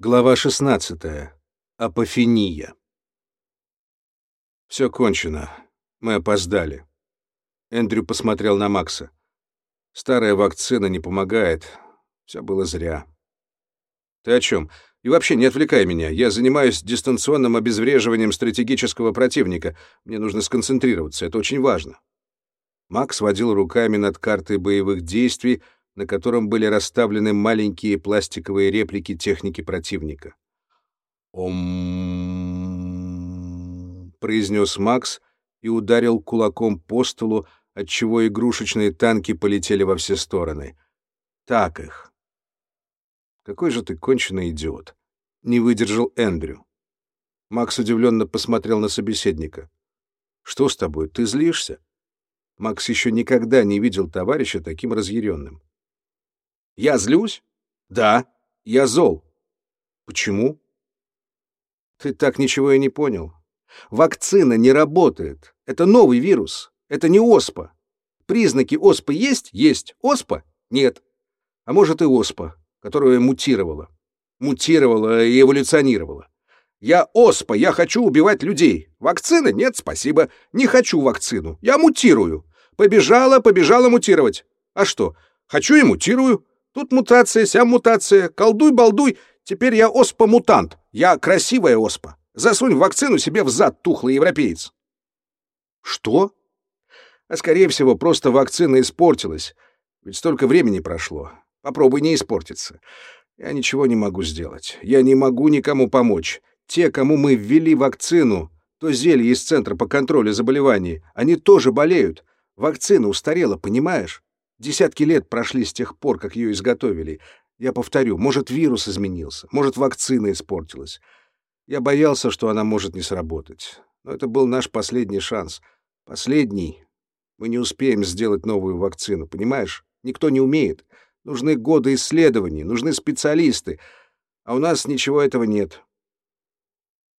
Глава 16. Апофения. Все кончено. Мы опоздали. Эндрю посмотрел на Макса. Старая вакцина не помогает. Все было зря. Ты о чем? И вообще не отвлекай меня. Я занимаюсь дистанционным обезвреживанием стратегического противника. Мне нужно сконцентрироваться. Это очень важно. Макс водил руками над картой боевых действий, на котором были расставлены маленькие пластиковые реплики техники противника. «Ом...» — произнес Макс и ударил кулаком по столу, отчего игрушечные танки полетели во все стороны. «Так их». «Какой же ты конченый идиот!» — не выдержал Эндрю. Макс удивленно посмотрел на собеседника. «Что с тобой, ты злишься?» Макс еще никогда не видел товарища таким разъяренным. Я злюсь? Да, я зол. Почему? Ты так ничего и не понял. Вакцина не работает. Это новый вирус. Это не оспа. Признаки оспы есть? Есть. Оспа? Нет. А может и оспа, которая мутировала. Мутировала и эволюционировала. Я оспа, я хочу убивать людей. Вакцины? Нет, спасибо. Не хочу вакцину. Я мутирую. Побежала, побежала мутировать. А что? Хочу и мутирую. Тут мутация, ся мутация, колдуй-балдуй, теперь я оспа-мутант, я красивая оспа. Засунь вакцину себе в зад, тухлый европеец. Что? А скорее всего, просто вакцина испортилась. Ведь столько времени прошло. Попробуй не испортиться. Я ничего не могу сделать. Я не могу никому помочь. Те, кому мы ввели вакцину, то зелье из Центра по контролю заболеваний, они тоже болеют. Вакцина устарела, понимаешь? Десятки лет прошли с тех пор, как ее изготовили. Я повторю, может, вирус изменился, может, вакцина испортилась. Я боялся, что она может не сработать. Но это был наш последний шанс. Последний. Мы не успеем сделать новую вакцину, понимаешь? Никто не умеет. Нужны годы исследований, нужны специалисты. А у нас ничего этого нет.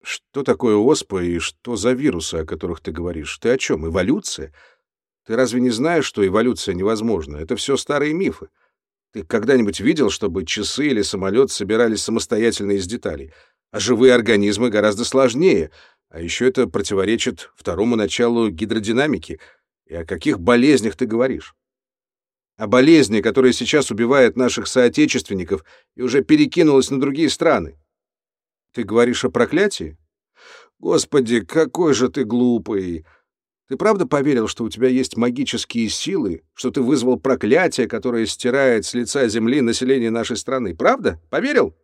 Что такое оспа и что за вирусы, о которых ты говоришь? Ты о чем? Эволюция? Ты разве не знаешь, что эволюция невозможна? Это все старые мифы. Ты когда-нибудь видел, чтобы часы или самолет собирались самостоятельно из деталей? А живые организмы гораздо сложнее. А еще это противоречит второму началу гидродинамики. И о каких болезнях ты говоришь? О болезни, которая сейчас убивает наших соотечественников и уже перекинулась на другие страны. Ты говоришь о проклятии? Господи, какой же ты глупый! Ты правда поверил, что у тебя есть магические силы, что ты вызвал проклятие, которое стирает с лица земли население нашей страны? Правда? Поверил?»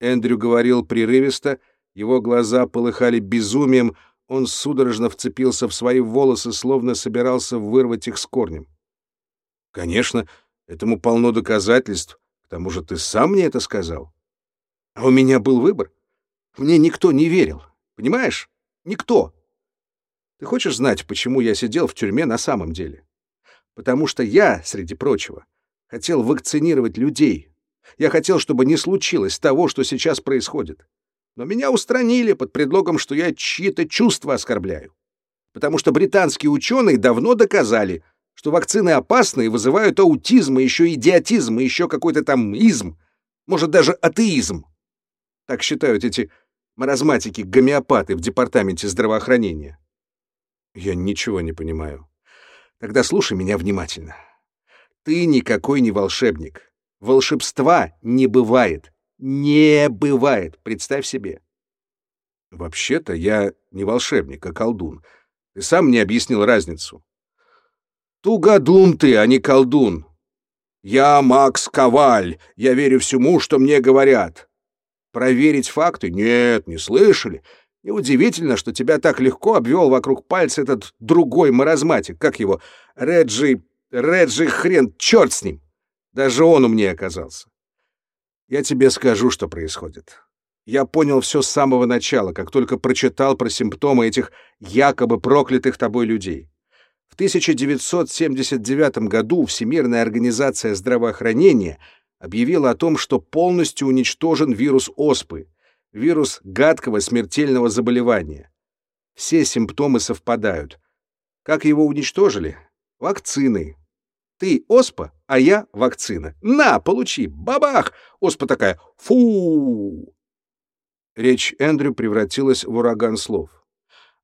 Эндрю говорил прерывисто, его глаза полыхали безумием, он судорожно вцепился в свои волосы, словно собирался вырвать их с корнем. «Конечно, этому полно доказательств. К тому же ты сам мне это сказал. А у меня был выбор. Мне никто не верил. Понимаешь? Никто. Ты хочешь знать, почему я сидел в тюрьме на самом деле? Потому что я, среди прочего, хотел вакцинировать людей. Я хотел, чтобы не случилось того, что сейчас происходит. Но меня устранили под предлогом, что я чьи-то чувства оскорбляю. Потому что британские ученые давно доказали, что вакцины опасны и вызывают аутизм, и еще идиотизм, и еще какой-то там изм, может, даже атеизм. Так считают эти маразматики-гомеопаты в департаменте здравоохранения. Я ничего не понимаю. Тогда слушай меня внимательно. Ты никакой не волшебник. Волшебства не бывает. Не бывает, представь себе. Вообще-то я не волшебник, а колдун. Ты сам мне объяснил разницу. Тугодум ты, а не колдун. Я Макс Коваль, я верю всему, что мне говорят. Проверить факты? Нет, не слышали. И удивительно, что тебя так легко обвел вокруг пальца этот другой маразматик, как его, Реджи... Реджи хрен, черт с ним! Даже он умнее оказался. Я тебе скажу, что происходит. Я понял все с самого начала, как только прочитал про симптомы этих якобы проклятых тобой людей. В 1979 году Всемирная организация здравоохранения объявила о том, что полностью уничтожен вирус оспы, вирус гадкого смертельного заболевания. Все симптомы совпадают. Как его уничтожили? Вакцины. Ты оспа? а я вакцина. На, получи, бабах! Оспа такая, фу! Речь Эндрю превратилась в ураган слов.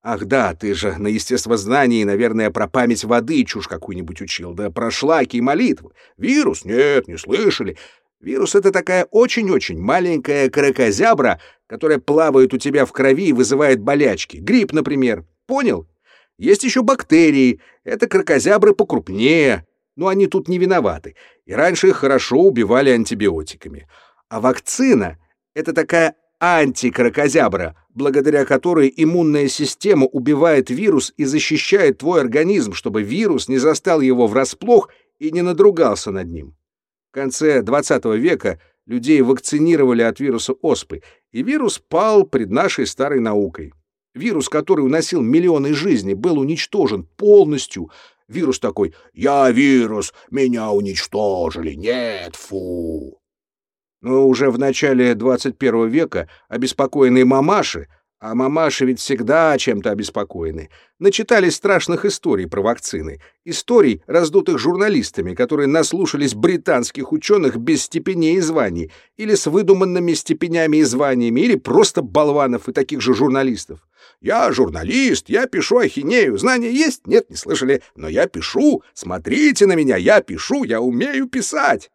Ах да, ты же на естествознании, наверное, про память воды чушь какую-нибудь учил, да про шлаки и молитвы. Вирус? Нет, не слышали. Вирус — это такая очень-очень маленькая крокозябра, которая плавает у тебя в крови и вызывает болячки. Грипп, например. Понял? Есть еще бактерии. Это крокозябры покрупнее. Но они тут не виноваты. И раньше их хорошо убивали антибиотиками. А вакцина — это такая антикрокозябра, благодаря которой иммунная система убивает вирус и защищает твой организм, чтобы вирус не застал его врасплох и не надругался над ним. В конце 20 века людей вакцинировали от вируса оспы, и вирус пал пред нашей старой наукой. Вирус, который уносил миллионы жизней, был уничтожен полностью. Вирус такой «Я вирус, меня уничтожили, нет, фу!» Но уже в начале 21 века обеспокоенные мамаши, а мамаши ведь всегда чем-то обеспокоены, начитались страшных историй про вакцины, историй, раздутых журналистами, которые наслушались британских ученых без степеней и званий, или с выдуманными степенями и званиями, или просто болванов и таких же журналистов. Я журналист, я пишу ахинею. Знания есть? Нет, не слышали. Но я пишу. Смотрите на меня, я пишу, я умею писать.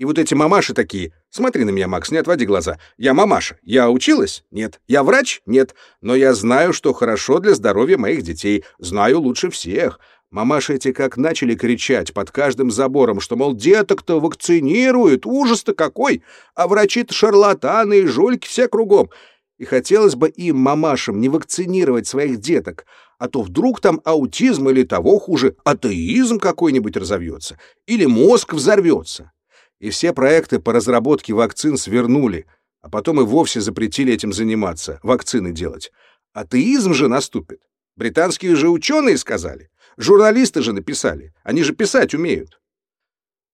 И вот эти мамаши такие. Смотри на меня, Макс, не отводи глаза. Я мамаша. Я училась? Нет. Я врач? Нет. Но я знаю, что хорошо для здоровья моих детей. Знаю лучше всех. Мамаши эти как начали кричать под каждым забором, что, мол, деток-то вакцинируют, ужас-то какой, а врачи-то шарлатаны и жульки все кругом. И хотелось бы им, мамашам, не вакцинировать своих деток, а то вдруг там аутизм или того хуже, атеизм какой-нибудь разовьется, или мозг взорвется и все проекты по разработке вакцин свернули, а потом и вовсе запретили этим заниматься, вакцины делать. Атеизм же наступит. Британские же ученые сказали. Журналисты же написали. Они же писать умеют.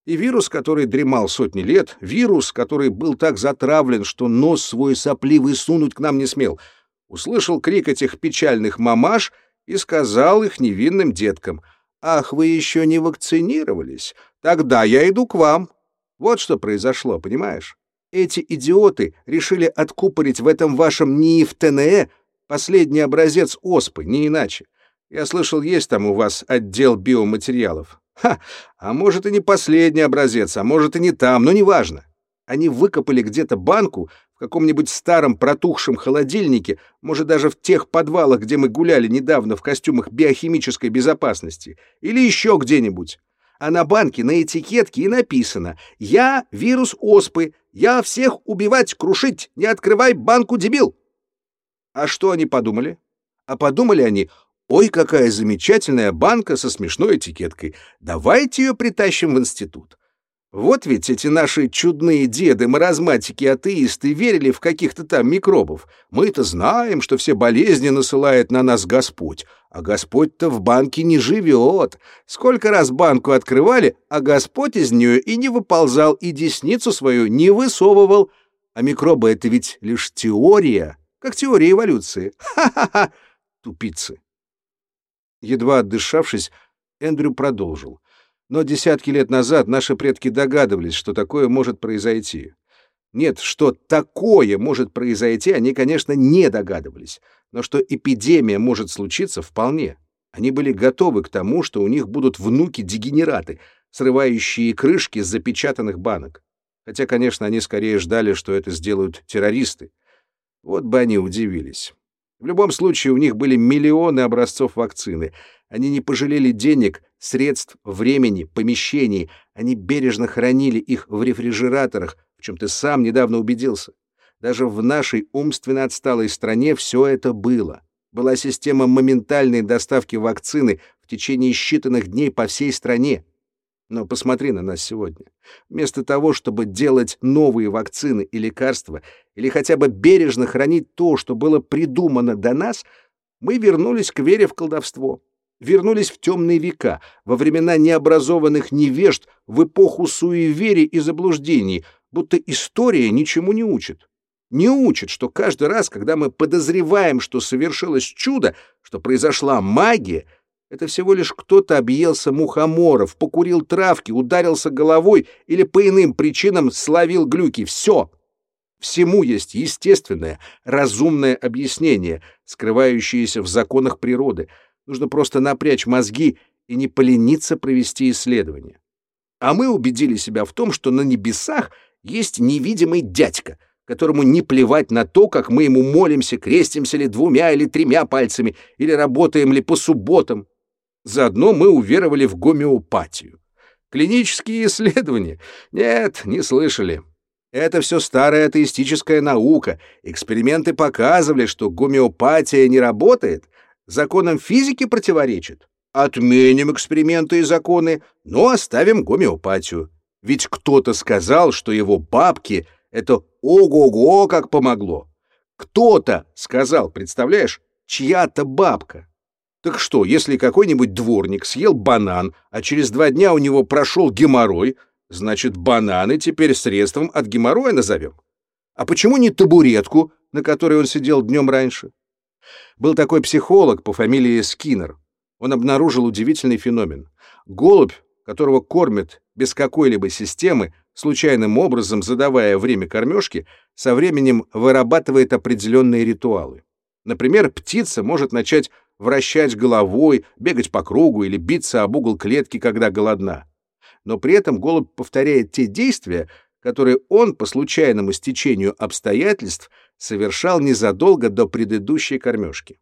И вирус, который дремал сотни лет, вирус, который был так затравлен, что нос свой сопливый сунуть к нам не смел, услышал крик этих печальных мамаш и сказал их невинным деткам, «Ах, вы еще не вакцинировались? Тогда я иду к вам, вот что произошло, понимаешь? Эти идиоты решили откупорить в этом вашем НИИФ ТНЭ последний образец оспы, не иначе. Я слышал, есть там у вас отдел биоматериалов. Ха, а может и не последний образец, а может и не там, но неважно. Они выкопали где-то банку в каком-нибудь старом протухшем холодильнике, может даже в тех подвалах, где мы гуляли недавно в костюмах биохимической безопасности, или еще где-нибудь а на банке на этикетке и написано «Я вирус оспы, я всех убивать, крушить, не открывай банку, дебил!» А что они подумали? А подумали они, ой, какая замечательная банка со смешной этикеткой, давайте ее притащим в институт. Вот ведь эти наши чудные деды, маразматики, атеисты верили в каких-то там микробов. Мы-то знаем, что все болезни насылает на нас Господь, а Господь-то в банке не живет. Сколько раз банку открывали, а Господь из нее и не выползал, и десницу свою не высовывал. А микробы — это ведь лишь теория, как теория эволюции. Ха-ха-ха! Тупицы. Едва отдышавшись, Эндрю продолжил. Но десятки лет назад наши предки догадывались, что такое может произойти. Нет, что такое может произойти, они, конечно, не догадывались, но что эпидемия может случиться вполне. Они были готовы к тому, что у них будут внуки-дегенераты, срывающие крышки с запечатанных банок. Хотя, конечно, они скорее ждали, что это сделают террористы. Вот бы они удивились. В любом случае, у них были миллионы образцов вакцины — они не пожалели денег, средств, времени, помещений. Они бережно хранили их в рефрижераторах, в чем ты сам недавно убедился. Даже в нашей умственно отсталой стране все это было. Была система моментальной доставки вакцины в течение считанных дней по всей стране. Но посмотри на нас сегодня. Вместо того, чтобы делать новые вакцины и лекарства, или хотя бы бережно хранить то, что было придумано до нас, мы вернулись к вере в колдовство вернулись в темные века, во времена необразованных невежд, в эпоху суеверий и заблуждений, будто история ничему не учит. Не учит, что каждый раз, когда мы подозреваем, что совершилось чудо, что произошла магия, Это всего лишь кто-то объелся мухоморов, покурил травки, ударился головой или по иным причинам словил глюки. Все. Всему есть естественное, разумное объяснение, скрывающееся в законах природы. Нужно просто напрячь мозги и не полениться провести исследование. А мы убедили себя в том, что на небесах есть невидимый дядька, которому не плевать на то, как мы ему молимся, крестимся ли двумя или тремя пальцами, или работаем ли по субботам. Заодно мы уверовали в гомеопатию. Клинические исследования? Нет, не слышали. Это все старая атеистическая наука. Эксперименты показывали, что гомеопатия не работает, законам физики противоречит. Отменим эксперименты и законы, но оставим гомеопатию. Ведь кто-то сказал, что его бабке это ого-го как помогло. Кто-то сказал, представляешь, чья-то бабка. Так что, если какой-нибудь дворник съел банан, а через два дня у него прошел геморрой, значит, бананы теперь средством от геморроя назовем? А почему не табуретку, на которой он сидел днем раньше? Был такой психолог по фамилии Скиннер. Он обнаружил удивительный феномен. Голубь, которого кормят без какой-либо системы, случайным образом задавая время кормежки, со временем вырабатывает определенные ритуалы. Например, птица может начать вращать головой, бегать по кругу или биться об угол клетки, когда голодна. Но при этом голубь повторяет те действия, которые он по случайному стечению обстоятельств совершал незадолго до предыдущей кормежки.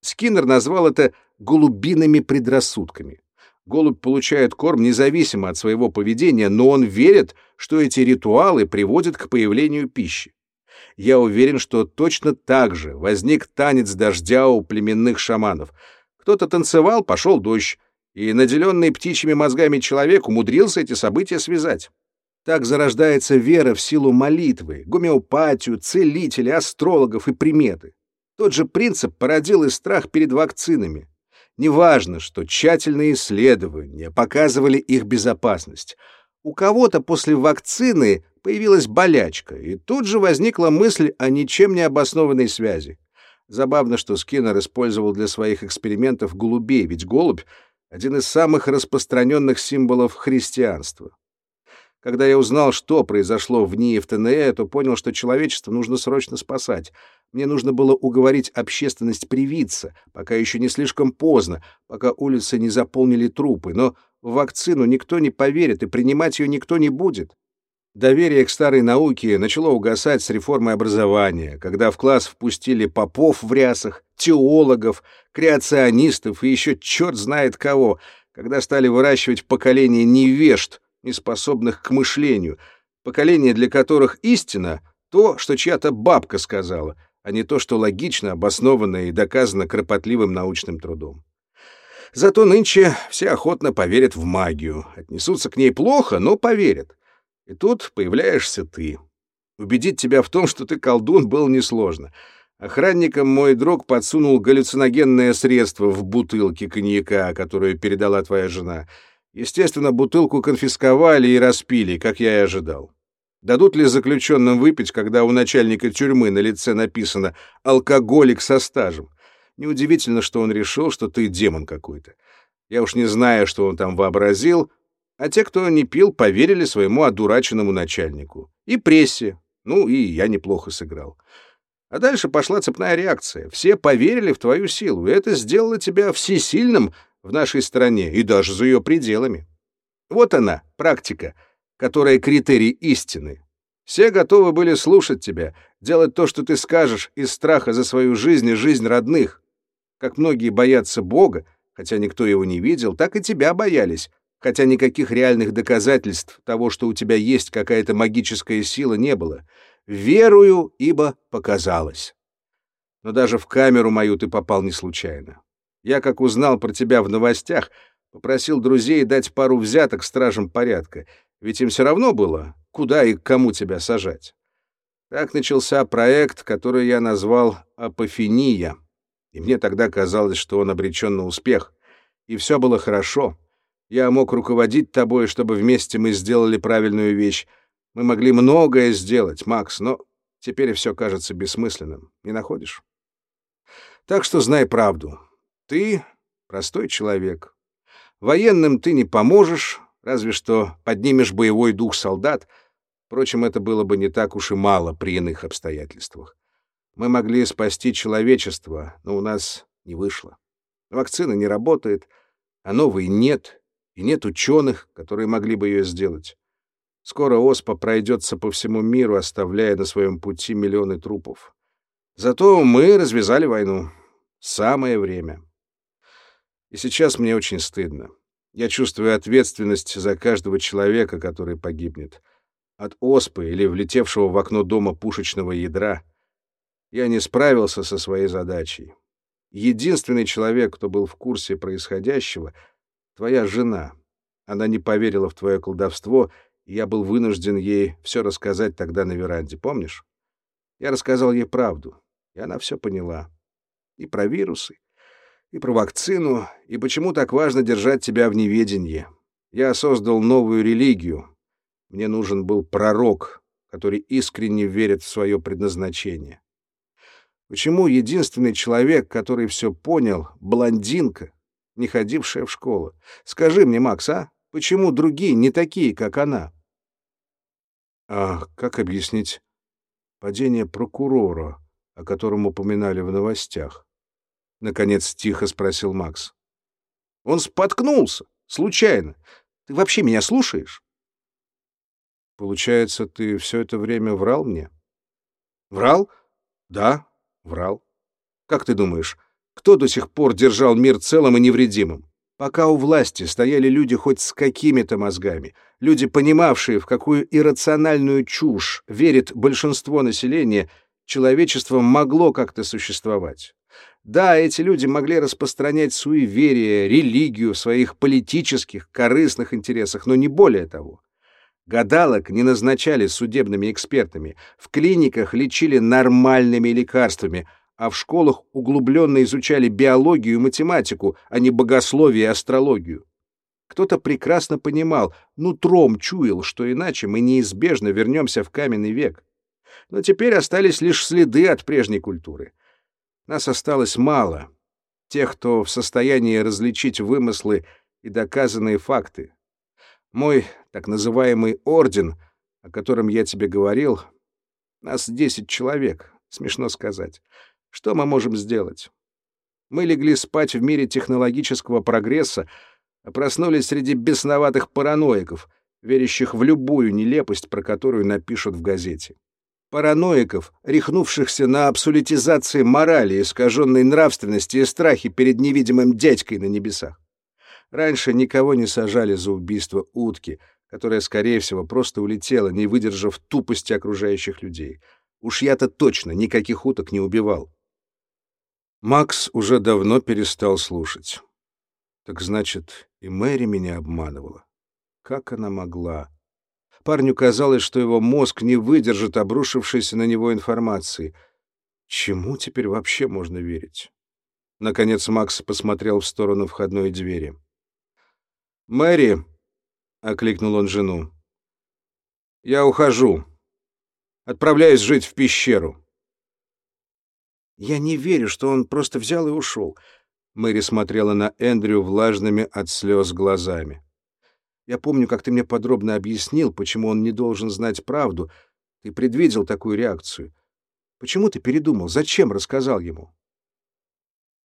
Скиннер назвал это «голубиными предрассудками». Голубь получает корм независимо от своего поведения, но он верит, что эти ритуалы приводят к появлению пищи я уверен, что точно так же возник танец дождя у племенных шаманов. Кто-то танцевал, пошел дождь, и наделенный птичьими мозгами человек умудрился эти события связать. Так зарождается вера в силу молитвы, гомеопатию, целителей, астрологов и приметы. Тот же принцип породил и страх перед вакцинами. Неважно, что тщательные исследования показывали их безопасность. У кого-то после вакцины появилась болячка, и тут же возникла мысль о ничем не обоснованной связи. Забавно, что Скиннер использовал для своих экспериментов голубей, ведь голубь — один из самых распространенных символов христианства. Когда я узнал, что произошло в НИИ в ТНЭ, то понял, что человечество нужно срочно спасать. Мне нужно было уговорить общественность привиться, пока еще не слишком поздно, пока улицы не заполнили трупы, но в вакцину никто не поверит и принимать ее никто не будет. Доверие к старой науке начало угасать с реформой образования, когда в класс впустили попов в рясах, теологов, креационистов и еще черт знает кого, когда стали выращивать поколение невежд, неспособных к мышлению, поколение, для которых истина — то, что чья-то бабка сказала, а не то, что логично, обоснованно и доказано кропотливым научным трудом. Зато нынче все охотно поверят в магию, отнесутся к ней плохо, но поверят. И тут появляешься ты. Убедить тебя в том, что ты колдун, было несложно. Охранникам мой друг подсунул галлюциногенное средство в бутылке коньяка, которую передала твоя жена. Естественно, бутылку конфисковали и распили, как я и ожидал. Дадут ли заключенным выпить, когда у начальника тюрьмы на лице написано «алкоголик со стажем»? Неудивительно, что он решил, что ты демон какой-то. Я уж не знаю, что он там вообразил, а те, кто не пил, поверили своему одураченному начальнику. И прессе. Ну, и я неплохо сыграл. А дальше пошла цепная реакция. Все поверили в твою силу, и это сделало тебя всесильным в нашей стране и даже за ее пределами. Вот она, практика, которая критерий истины. Все готовы были слушать тебя, делать то, что ты скажешь, из страха за свою жизнь и жизнь родных. Как многие боятся Бога, хотя никто его не видел, так и тебя боялись, хотя никаких реальных доказательств того, что у тебя есть какая-то магическая сила, не было. Верую, ибо показалось. Но даже в камеру мою ты попал не случайно. Я, как узнал про тебя в новостях, попросил друзей дать пару взяток стражам порядка, ведь им все равно было, куда и к кому тебя сажать. Так начался проект, который я назвал «Апофения», и мне тогда казалось, что он обречен на успех, и все было хорошо. Я мог руководить тобой, чтобы вместе мы сделали правильную вещь. Мы могли многое сделать, Макс, но теперь все кажется бессмысленным. Не находишь? Так что знай правду. Ты простой человек. Военным ты не поможешь, разве что поднимешь боевой дух солдат. Впрочем, это было бы не так уж и мало при иных обстоятельствах. Мы могли спасти человечество, но у нас не вышло. Вакцина не работает, а новой нет, и нет ученых, которые могли бы ее сделать. Скоро оспа пройдется по всему миру, оставляя на своем пути миллионы трупов. Зато мы развязали войну. Самое время. И сейчас мне очень стыдно. Я чувствую ответственность за каждого человека, который погибнет. От оспы или влетевшего в окно дома пушечного ядра. Я не справился со своей задачей. Единственный человек, кто был в курсе происходящего — твоя жена. Она не поверила в твое колдовство — я был вынужден ей все рассказать тогда на веранде, помнишь? Я рассказал ей правду, и она все поняла. И про вирусы, и про вакцину, и почему так важно держать тебя в неведении. Я создал новую религию. Мне нужен был пророк, который искренне верит в свое предназначение. Почему единственный человек, который все понял, блондинка, не ходившая в школу? Скажи мне, Макс, а? Почему другие не такие, как она? А как объяснить падение прокурора, о котором упоминали в новостях? Наконец тихо спросил Макс. Он споткнулся, случайно. Ты вообще меня слушаешь? Получается, ты все это время врал мне? Врал? Да, врал. Как ты думаешь, кто до сих пор держал мир целым и невредимым? Пока у власти стояли люди хоть с какими-то мозгами, люди, понимавшие, в какую иррациональную чушь верит большинство населения, человечество могло как-то существовать. Да, эти люди могли распространять суеверие, религию в своих политических, корыстных интересах, но не более того. Гадалок не назначали судебными экспертами, в клиниках лечили нормальными лекарствами, а в школах углубленно изучали биологию и математику, а не богословие и астрологию. Кто-то прекрасно понимал, нутром чуял, что иначе мы неизбежно вернемся в каменный век. Но теперь остались лишь следы от прежней культуры. Нас осталось мало. Тех, кто в состоянии различить вымыслы и доказанные факты. Мой так называемый орден, о котором я тебе говорил, нас десять человек, смешно сказать. Что мы можем сделать? Мы легли спать в мире технологического прогресса, а проснулись среди бесноватых параноиков, верящих в любую нелепость, про которую напишут в газете. Параноиков, рехнувшихся на абсолютизации морали, искаженной нравственности и страхи перед невидимым дядькой на небесах. Раньше никого не сажали за убийство утки, которая, скорее всего, просто улетела, не выдержав тупости окружающих людей. Уж я-то точно никаких уток не убивал. Макс уже давно перестал слушать. Так значит, и Мэри меня обманывала. Как она могла? Парню казалось, что его мозг не выдержит обрушившейся на него информации. Чему теперь вообще можно верить? Наконец Макс посмотрел в сторону входной двери. «Мэри!» — окликнул он жену. «Я ухожу. Отправляюсь жить в пещеру». Я не верю, что он просто взял и ушел. Мэри смотрела на Эндрю влажными от слез глазами. Я помню, как ты мне подробно объяснил, почему он не должен знать правду. Ты предвидел такую реакцию. Почему ты передумал? Зачем рассказал ему?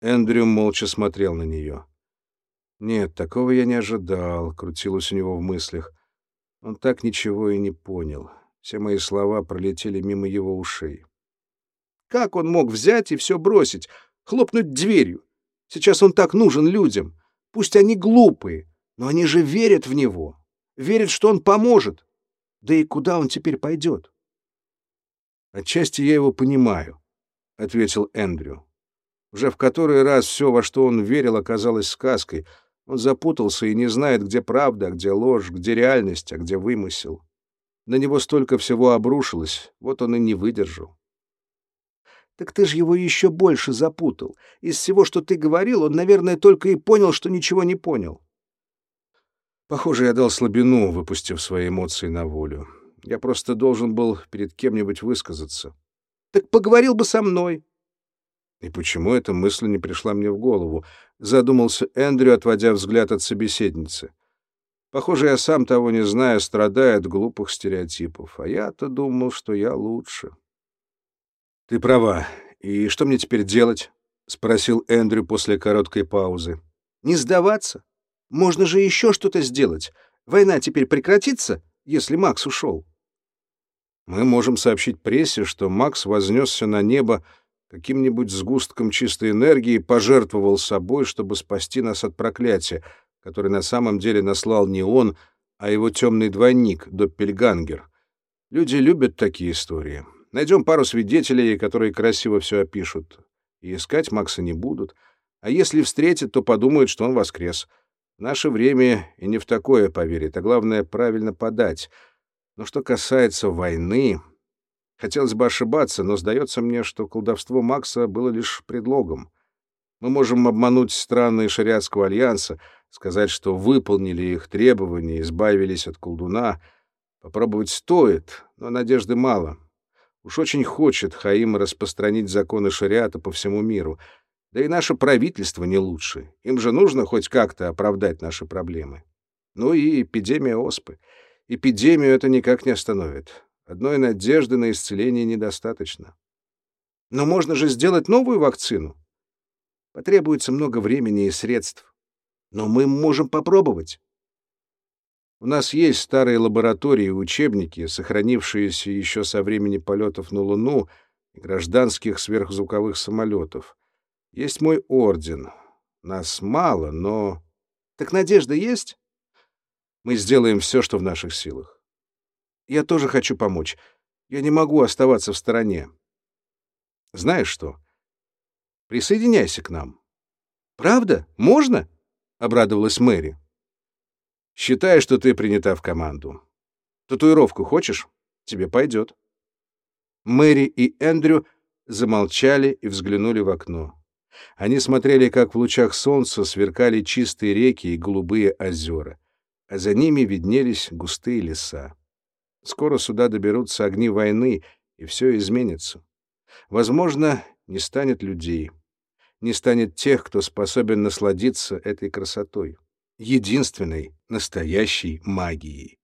Эндрю молча смотрел на нее. Нет, такого я не ожидал, крутилось у него в мыслях. Он так ничего и не понял. Все мои слова пролетели мимо его ушей. Как он мог взять и все бросить, хлопнуть дверью? Сейчас он так нужен людям. Пусть они глупые, но они же верят в него. Верят, что он поможет. Да и куда он теперь пойдет? Отчасти я его понимаю, — ответил Эндрю. Уже в который раз все, во что он верил, оказалось сказкой. Он запутался и не знает, где правда, а где ложь, где реальность, а где вымысел. На него столько всего обрушилось, вот он и не выдержал. Так ты же его еще больше запутал. Из всего, что ты говорил, он, наверное, только и понял, что ничего не понял. Похоже, я дал слабину, выпустив свои эмоции на волю. Я просто должен был перед кем-нибудь высказаться. Так поговорил бы со мной. И почему эта мысль не пришла мне в голову? Задумался Эндрю, отводя взгляд от собеседницы. Похоже, я сам того не зная, страдаю от глупых стереотипов. А я-то думал, что я лучше. Ты права. И что мне теперь делать? Спросил Эндрю после короткой паузы. Не сдаваться. Можно же еще что-то сделать. Война теперь прекратится, если Макс ушел. Мы можем сообщить прессе, что Макс вознесся на небо каким-нибудь сгустком чистой энергии, пожертвовал собой, чтобы спасти нас от проклятия, которое на самом деле наслал не он, а его темный двойник, Доппельгангер. Люди любят такие истории. Найдем пару свидетелей, которые красиво все опишут. И искать Макса не будут. А если встретят, то подумают, что он воскрес. Наше время и не в такое поверит, а главное — правильно подать — но что касается войны, хотелось бы ошибаться, но сдается мне, что колдовство Макса было лишь предлогом. Мы можем обмануть страны Шариатского альянса, сказать, что выполнили их требования, избавились от колдуна. Попробовать стоит, но надежды мало. Уж очень хочет Хаим распространить законы шариата по всему миру. Да и наше правительство не лучше. Им же нужно хоть как-то оправдать наши проблемы. Ну и эпидемия оспы — Эпидемию это никак не остановит. Одной надежды на исцеление недостаточно. Но можно же сделать новую вакцину. Потребуется много времени и средств. Но мы можем попробовать. У нас есть старые лаборатории и учебники, сохранившиеся еще со времени полетов на Луну и гражданских сверхзвуковых самолетов. Есть мой орден. Нас мало, но... Так надежда есть? Мы сделаем все, что в наших силах. Я тоже хочу помочь. Я не могу оставаться в стороне. Знаешь что? Присоединяйся к нам. Правда? Можно? Обрадовалась Мэри. Считай, что ты принята в команду. Татуировку хочешь? Тебе пойдет. Мэри и Эндрю замолчали и взглянули в окно. Они смотрели, как в лучах солнца сверкали чистые реки и голубые озера а за ними виднелись густые леса. Скоро сюда доберутся огни войны, и все изменится. Возможно, не станет людей, не станет тех, кто способен насладиться этой красотой, единственной настоящей магией.